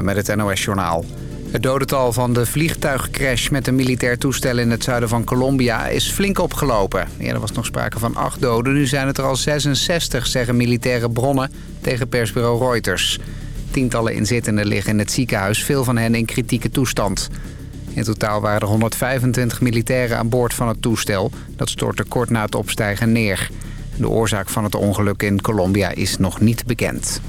Met het NOS-journaal. Het dodental van de vliegtuigcrash met een militair toestel in het zuiden van Colombia is flink opgelopen. Eerder was nog sprake van acht doden, nu zijn het er al 66, zeggen militaire bronnen tegen persbureau Reuters. Tientallen inzittenden liggen in het ziekenhuis, veel van hen in kritieke toestand. In totaal waren er 125 militairen aan boord van het toestel. Dat stortte kort na het opstijgen neer. De oorzaak van het ongeluk in Colombia is nog niet bekend.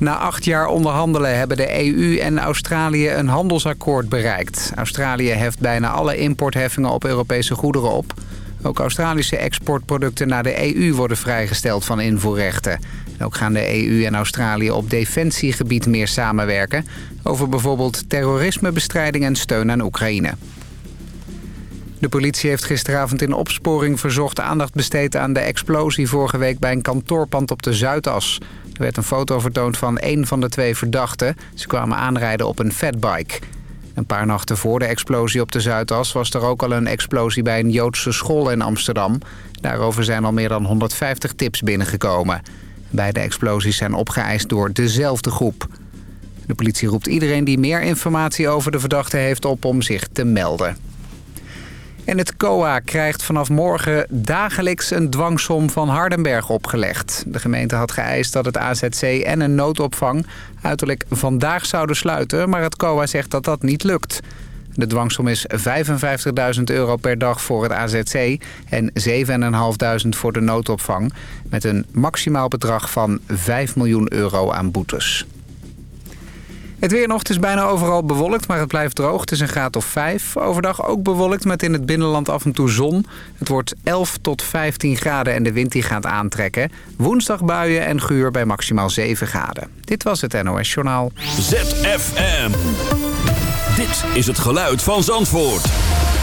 Na acht jaar onderhandelen hebben de EU en Australië een handelsakkoord bereikt. Australië heft bijna alle importheffingen op Europese goederen op. Ook Australische exportproducten naar de EU worden vrijgesteld van invoerrechten. ook gaan de EU en Australië op defensiegebied meer samenwerken... over bijvoorbeeld terrorismebestrijding en steun aan Oekraïne. De politie heeft gisteravond in opsporing verzocht aandacht besteed aan de explosie vorige week bij een kantoorpand op de Zuidas. Er werd een foto vertoond van één van de twee verdachten. Ze kwamen aanrijden op een fatbike. Een paar nachten voor de explosie op de Zuidas was er ook al een explosie bij een Joodse school in Amsterdam. Daarover zijn al meer dan 150 tips binnengekomen. Beide explosies zijn opgeëist door dezelfde groep. De politie roept iedereen die meer informatie over de verdachte heeft op om zich te melden. En het COA krijgt vanaf morgen dagelijks een dwangsom van Hardenberg opgelegd. De gemeente had geëist dat het AZC en een noodopvang uiterlijk vandaag zouden sluiten... maar het COA zegt dat dat niet lukt. De dwangsom is 55.000 euro per dag voor het AZC en 7.500 voor de noodopvang... met een maximaal bedrag van 5 miljoen euro aan boetes. Het weer nog, is bijna overal bewolkt, maar het blijft droog. Het is een graad of 5. Overdag ook bewolkt met in het binnenland af en toe zon. Het wordt 11 tot 15 graden en de wind die gaat aantrekken. Woensdag buien en guur bij maximaal 7 graden. Dit was het NOS Journaal. ZFM. Dit is het geluid van Zandvoort.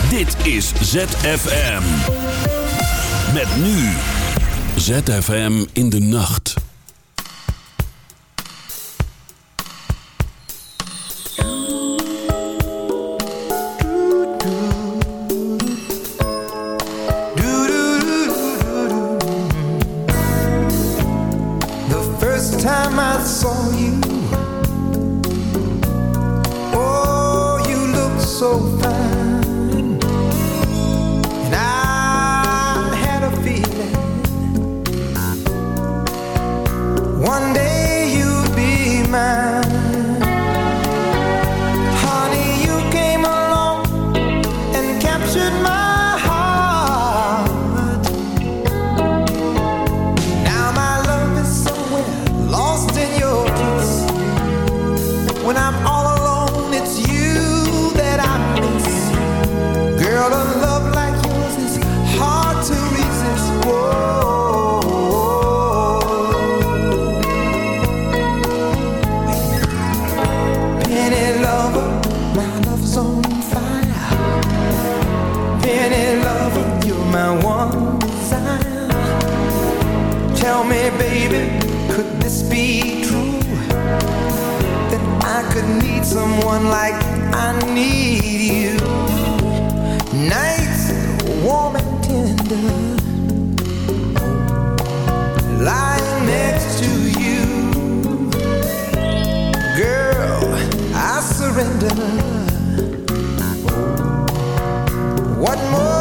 Dit is ZFM. Met nu. ZFM in de nacht. need you. Nights warm and tender, lying next to you, girl. I surrender. What more?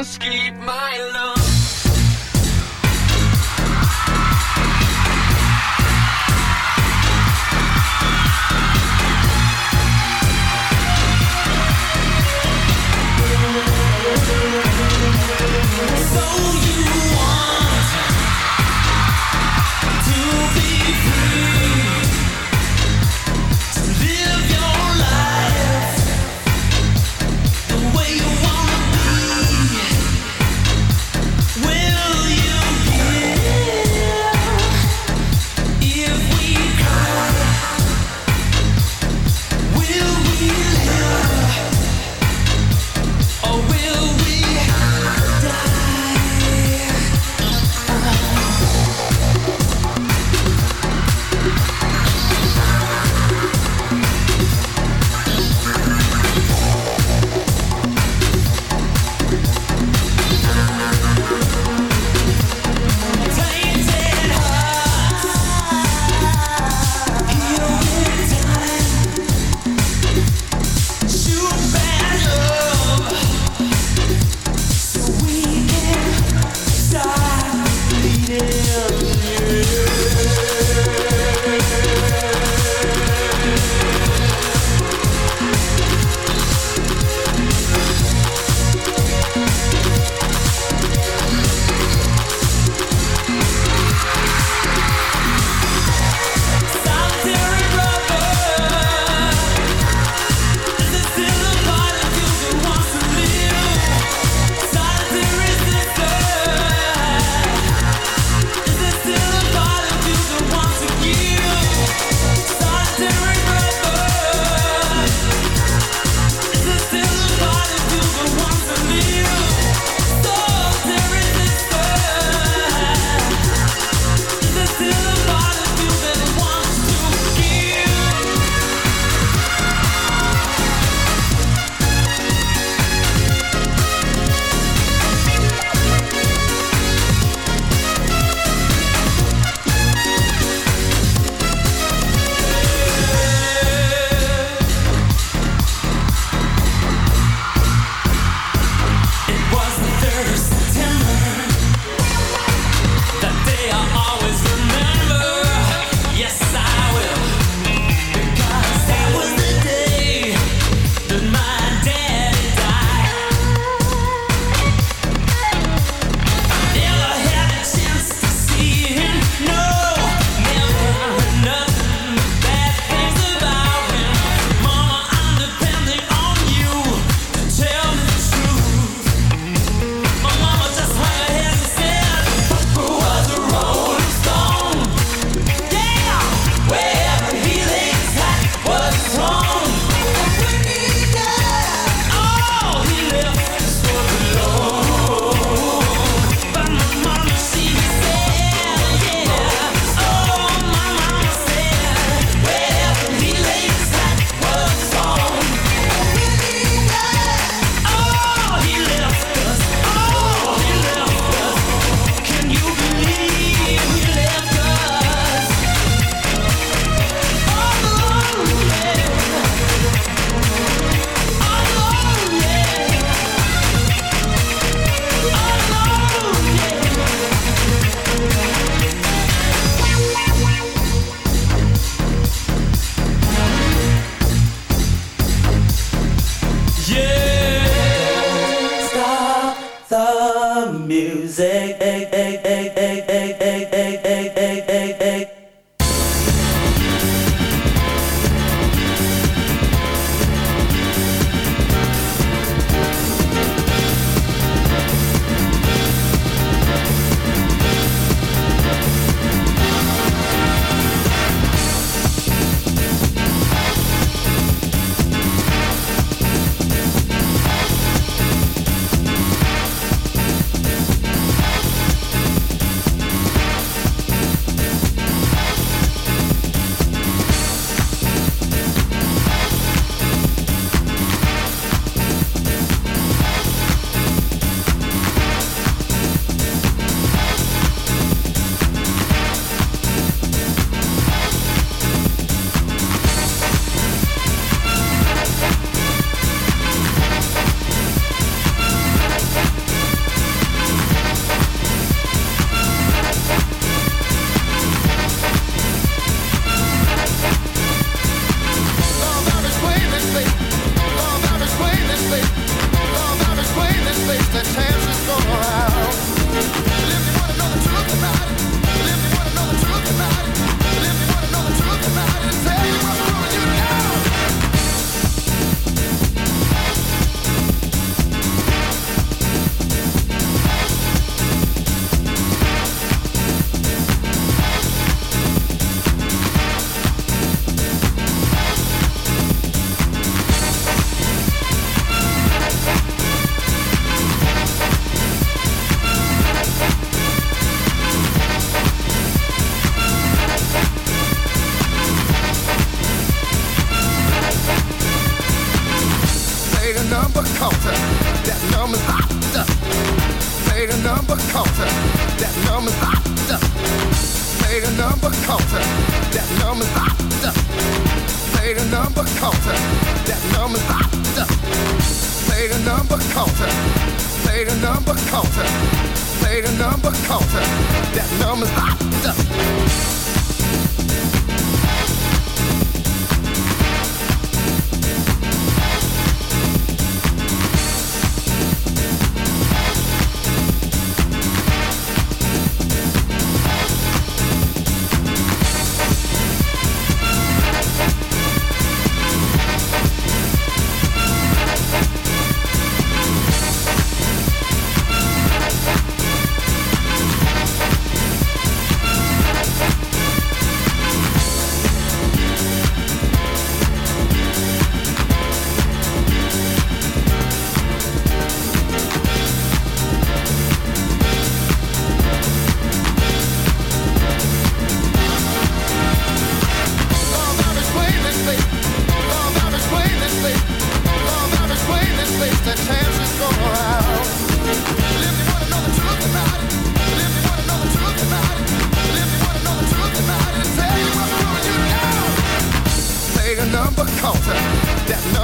escape my love.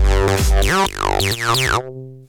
It.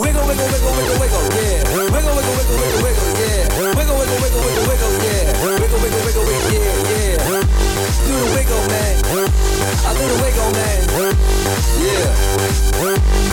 Wiggle, wiggle, wiggle, wiggle, wiggle, yeah. Wiggle, wiggle, wiggle, wiggle, wiggle, yeah. Wiggle, wiggle, wiggle, wiggle, yeah. Wiggle, wiggle, wiggle, wiggle, yeah, yeah. Wiggle, man. Do the wiggle, man. Yeah.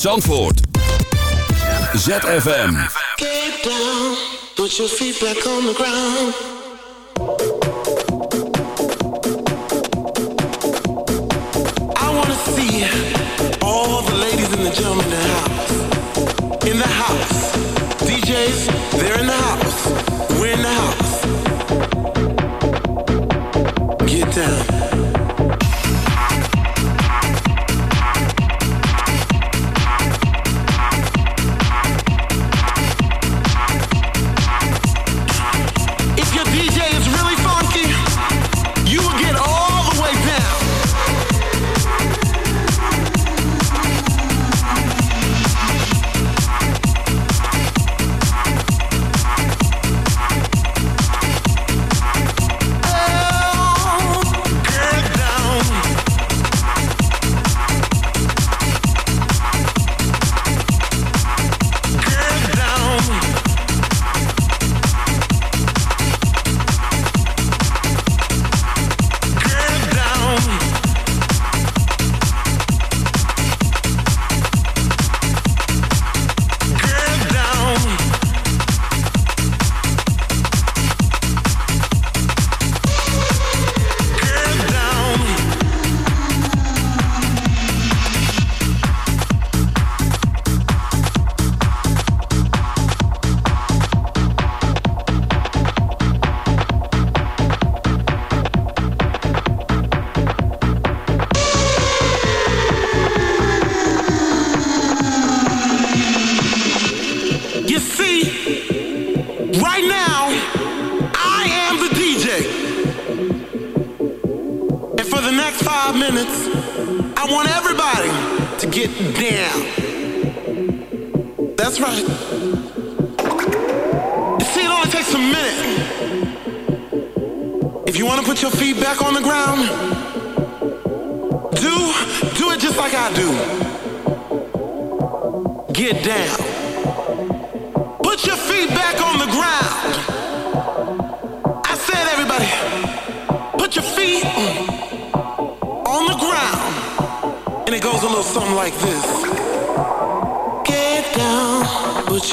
Zandvoort.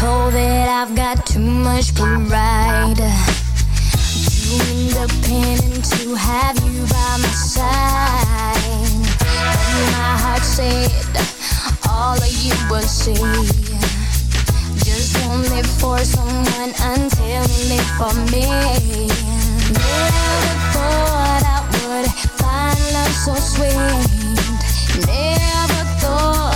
told that I've got too much pride. Too independent to have you by my side. And my heart said all of you will see. Just won't live for someone until you live for me. Never thought I would find love so sweet. Never thought.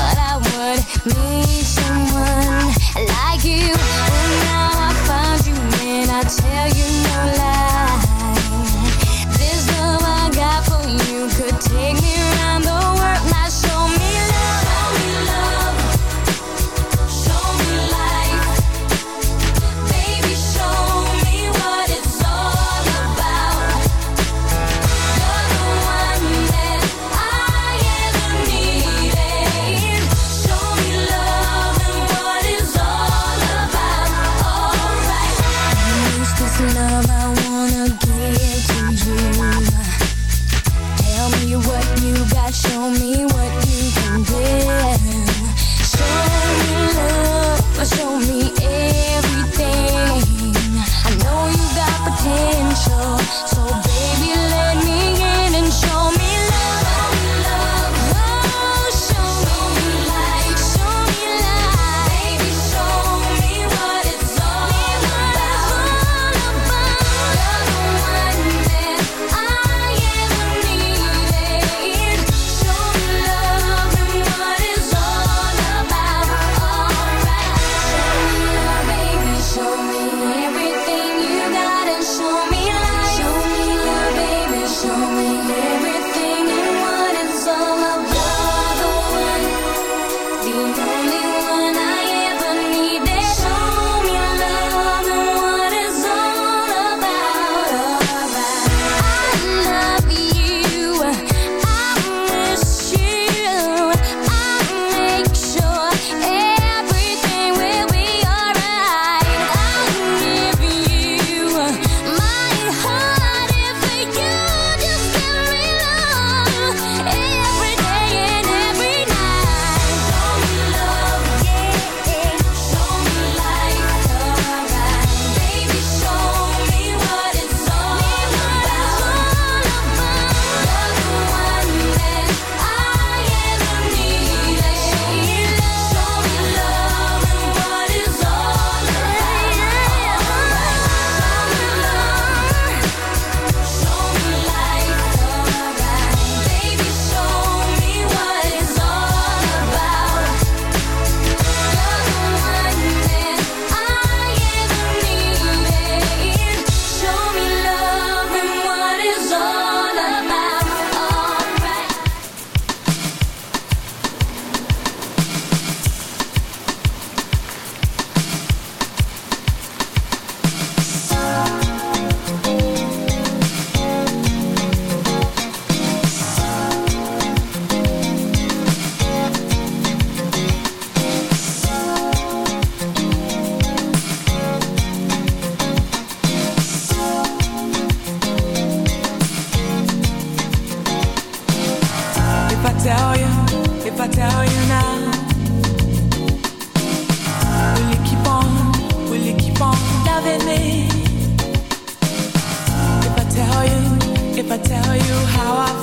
you how I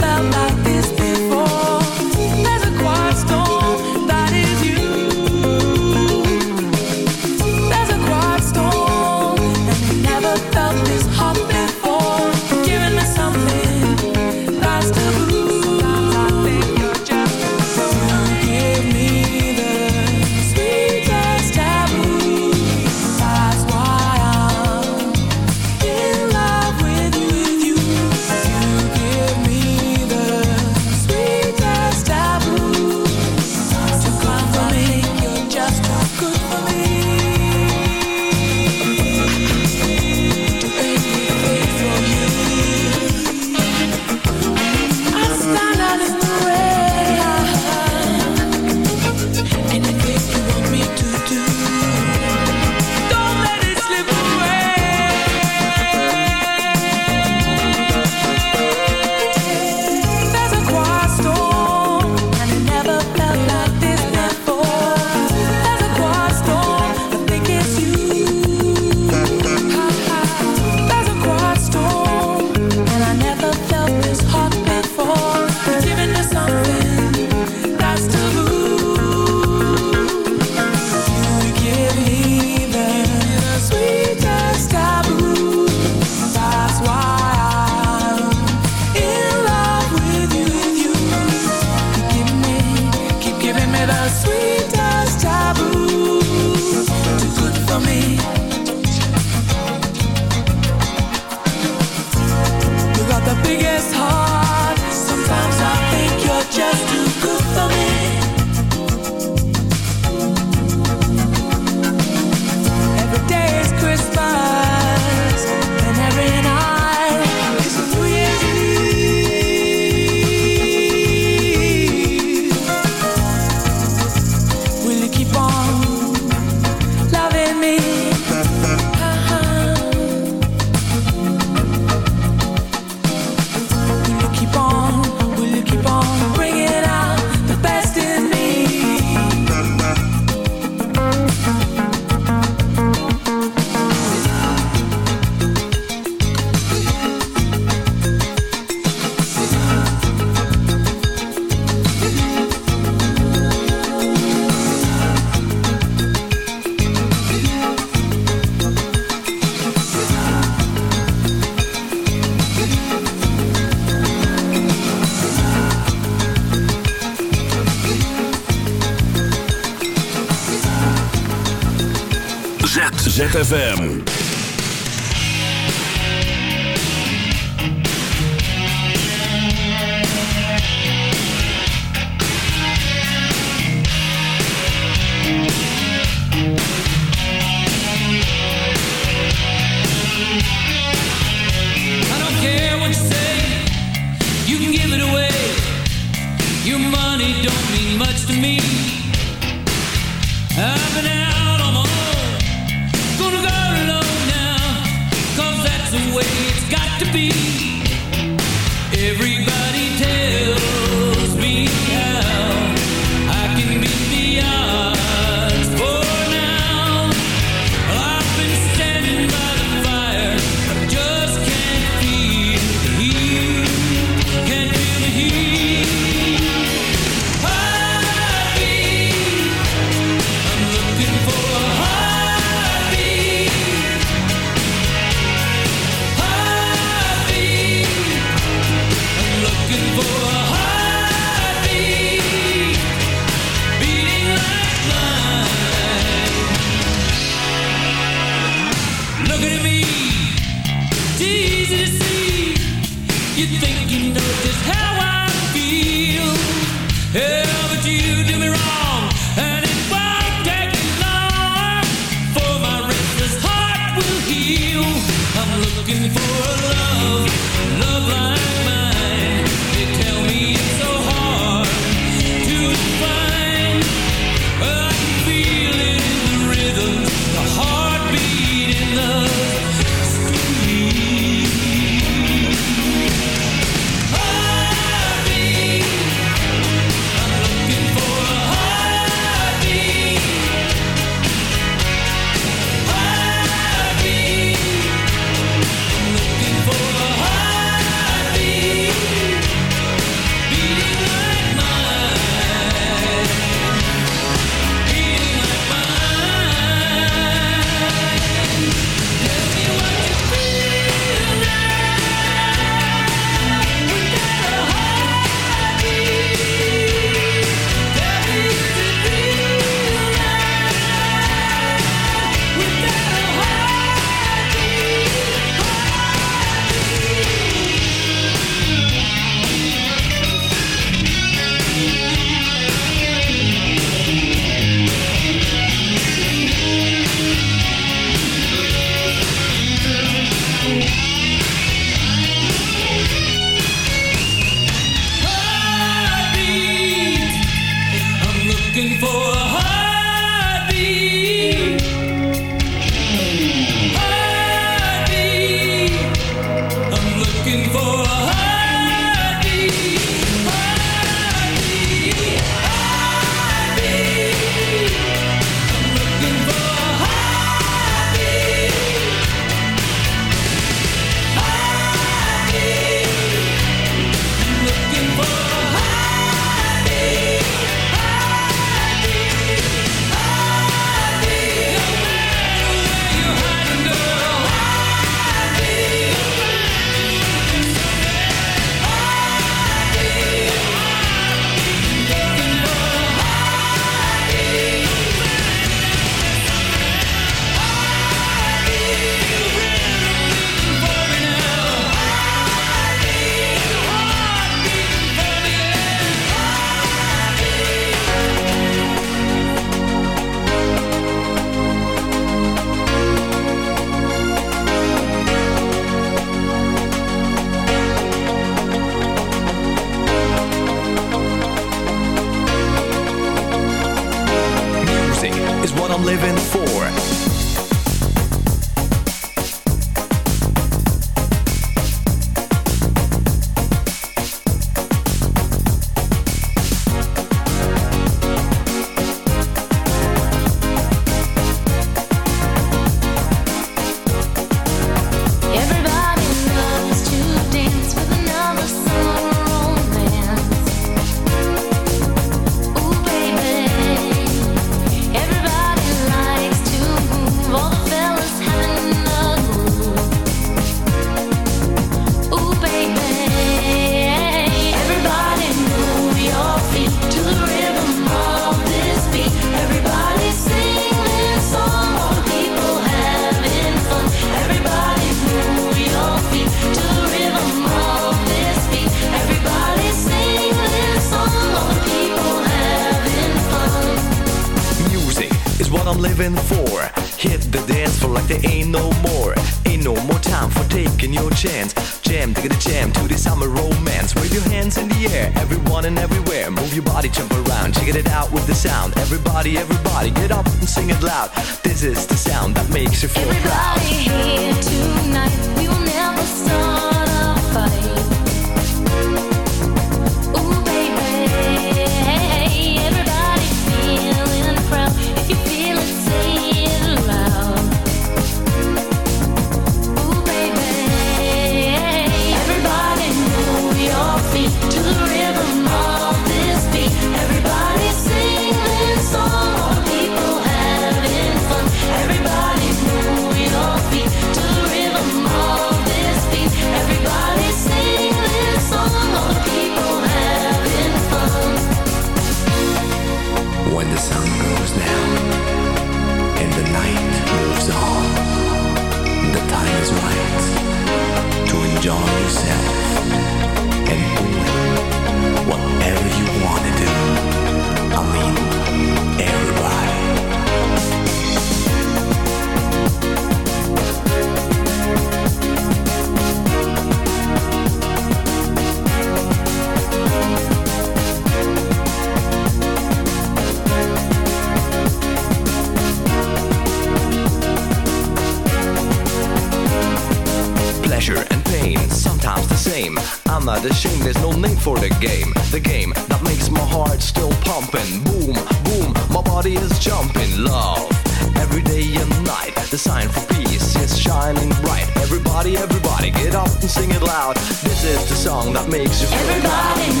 for the game, the game that makes my heart still pumping. Boom, boom, my body is jumping. Love, every day and night, the sign for peace is shining bright. Everybody, everybody, get up and sing it loud. This is the song that makes you feel. Everybody.